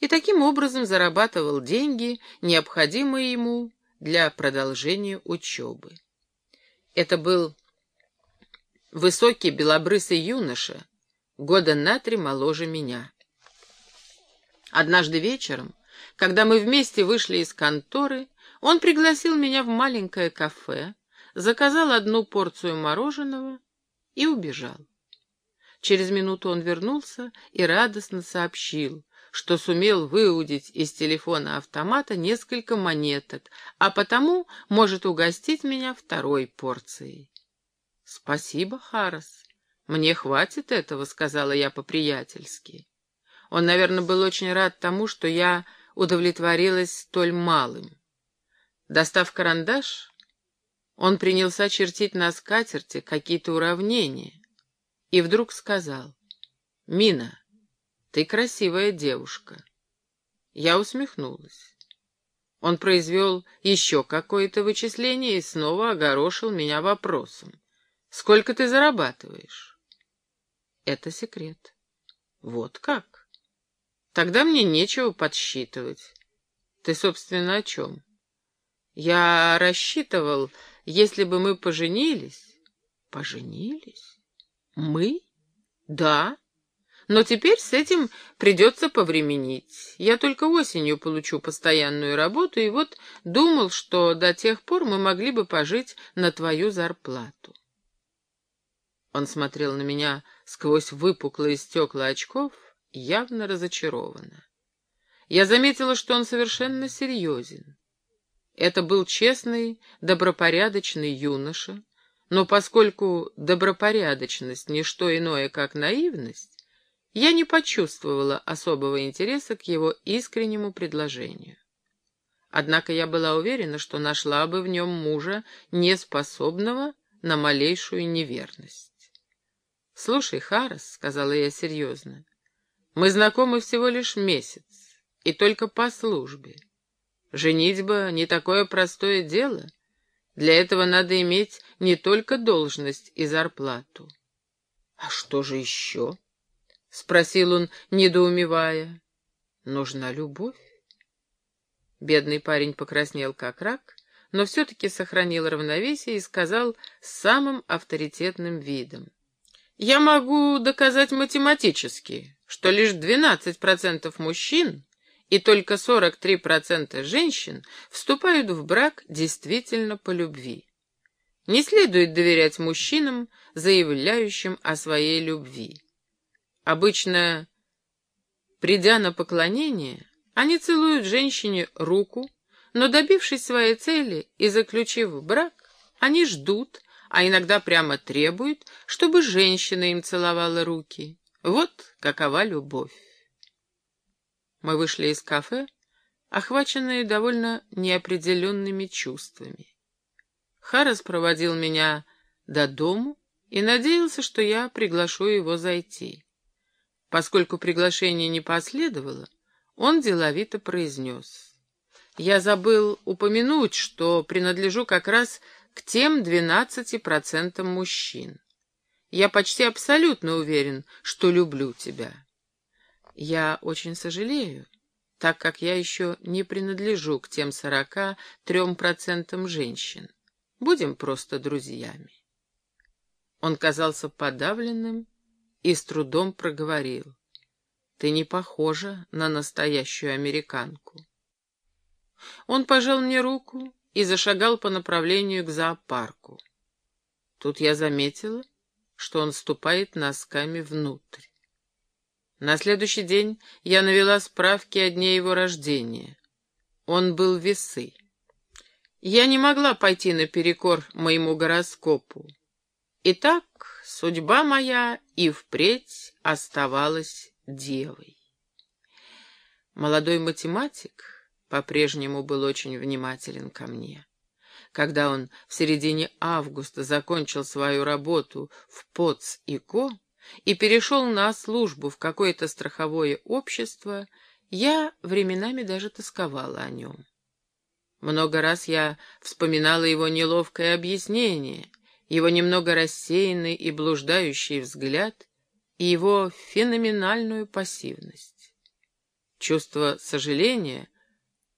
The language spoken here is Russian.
и таким образом зарабатывал деньги, необходимые ему для продолжения учебы. Это был высокий белобрысый юноша, года на три моложе меня. Однажды вечером, когда мы вместе вышли из конторы, он пригласил меня в маленькое кафе, заказал одну порцию мороженого и убежал. Через минуту он вернулся и радостно сообщил, что сумел выудить из телефона автомата несколько монеток, а потому может угостить меня второй порцией. «Спасибо, Харрес. Мне хватит этого», — сказала я по-приятельски. Он, наверное, был очень рад тому, что я удовлетворилась столь малым. Достав карандаш, он принялся чертить на скатерти какие-то уравнения и вдруг сказал, «Мина, ты красивая девушка». Я усмехнулась. Он произвел еще какое-то вычисление и снова огорошил меня вопросом. «Сколько ты зарабатываешь?» «Это секрет». «Вот как?» «Тогда мне нечего подсчитывать». «Ты, собственно, о чем?» «Я рассчитывал, если бы мы поженились...» «Поженились? Мы? Да. Но теперь с этим придется повременить. Я только осенью получу постоянную работу, и вот думал, что до тех пор мы могли бы пожить на твою зарплату». Он смотрел на меня сквозь выпуклые стекла очков, явно разочарованно. Я заметила, что он совершенно серьезен. Это был честный, добропорядочный юноша, но поскольку добропорядочность — не что иное, как наивность, я не почувствовала особого интереса к его искреннему предложению. Однако я была уверена, что нашла бы в нем мужа, неспособного на малейшую неверность. «Слушай, Харрес», — сказала я серьезно, — «мы знакомы всего лишь месяц, и только по службе. Женитьба не такое простое дело. Для этого надо иметь не только должность и зарплату. — А что же еще? — спросил он, недоумевая. — Нужна любовь. Бедный парень покраснел как рак, но все-таки сохранил равновесие и сказал с самым авторитетным видом. «Я могу доказать математически, что лишь 12% мужчин и только 43% женщин вступают в брак действительно по любви. Не следует доверять мужчинам, заявляющим о своей любви. Обычно, придя на поклонение, они целуют женщине руку, но добившись своей цели и заключив брак, они ждут, а иногда прямо требуют, чтобы женщина им целовала руки. Вот какова любовь. Мы вышли из кафе, охваченные довольно неопределенными чувствами. Харрес проводил меня до дому и надеялся, что я приглашу его зайти. Поскольку приглашение не последовало, он деловито произнес. Я забыл упомянуть, что принадлежу как раз к тем двенадцати процентам мужчин. Я почти абсолютно уверен, что люблю тебя. Я очень сожалею, так как я еще не принадлежу к тем сорока трем процентам женщин. Будем просто друзьями. Он казался подавленным и с трудом проговорил. Ты не похожа на настоящую американку. Он пожал мне руку и зашагал по направлению к зоопарку. Тут я заметила, что он ступает носками внутрь. На следующий день я навела справки о дне его рождения. Он был весы. Я не могла пойти наперекор моему гороскопу. Итак, судьба моя и впредь оставалась девой. Молодой математик по-прежнему был очень внимателен ко мне. Когда он в середине августа закончил свою работу в ПОЦ и КО, и перешел на службу в какое-то страховое общество, я временами даже тосковала о нем. Много раз я вспоминала его неловкое объяснение, его немного рассеянный и блуждающий взгляд и его феноменальную пассивность. Чувство сожаления